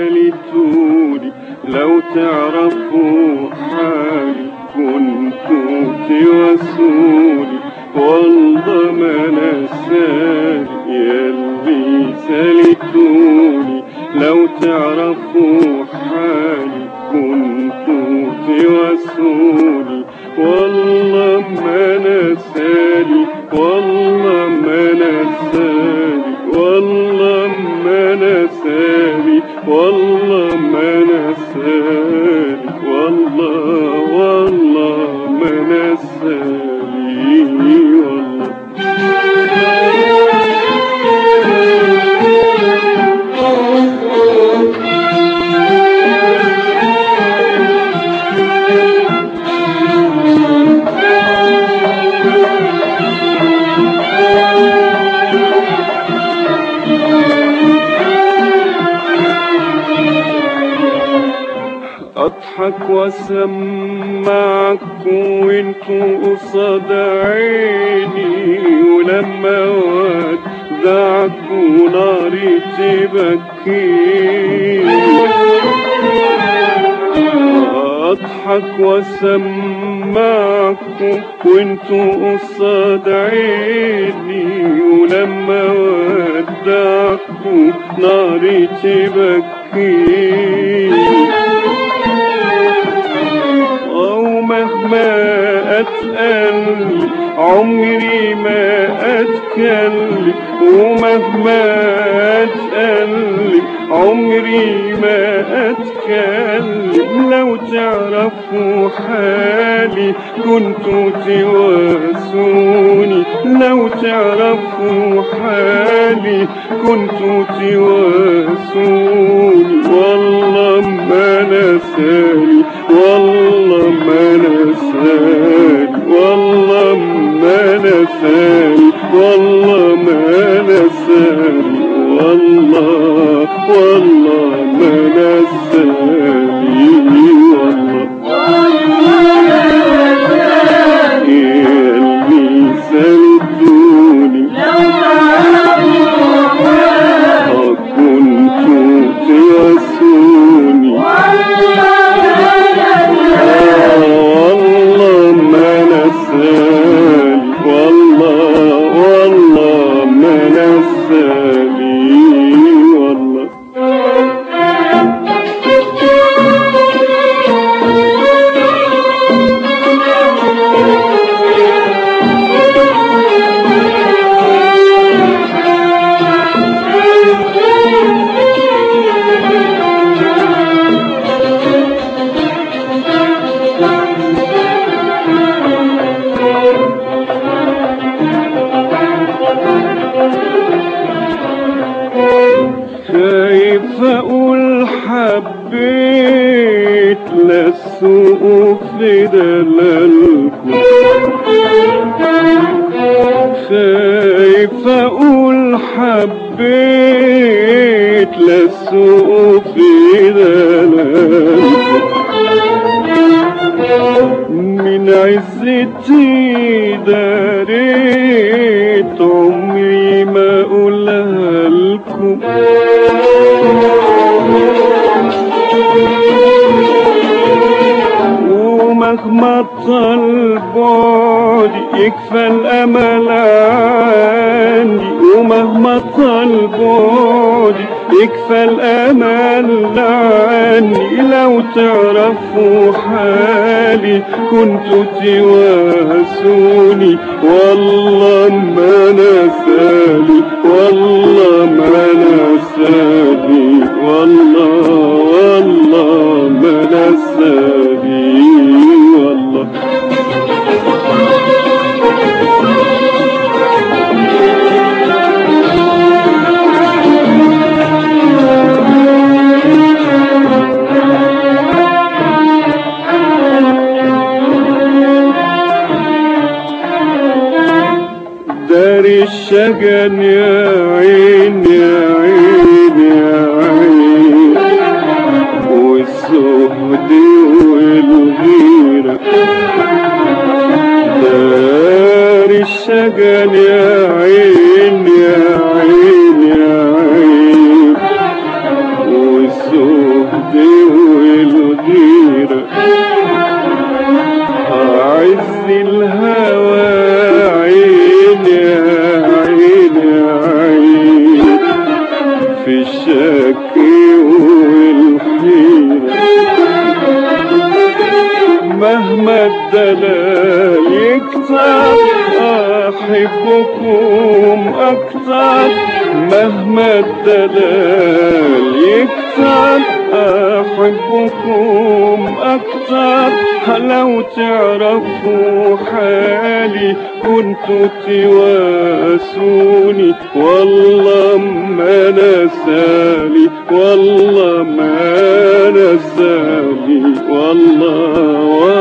أهل الدود لو تعرفوا حالي كنت سوى والله ما أنا يلبي سالتوني لو تعرفوا حالي كنت سوى والله ما أنا والله ما أنا والله ما أنا أضحك وأسمعك وانتوا قصاد عيني ولما ودعك وناري تبكيني أضحك وأسمعك وانتوا قصاد عيني ولما ودعك ناري تبكيني أتقلي عمري ما أتكلم ومهما أتقلي عمري ما أتكلم لو تعرفوا حالي كنتوا تواسوني. لو تعرفوا حالي كنتوا تواسوني. والله ما نساني والله للسوق في دلالكم خايف أقول حبيت للسوق في دلالكم من عزتي داريت عمري ما اقولها لكم ومهما طال بعدي يكفى الامل عندي ومهما طال يكفى الامل عني لو تعرفوا حالي كنتوا تواسوني. والله ما نسالي والله ما نسالي والله والله ما نسالي الشجن يا عين يا عين أحبكم أكثر مهما الدلال يكتر أحبكم أكثر. لو تعرفوا حالي كنتوا تواسوني. والله ما نسالي والله ما نسالي. والله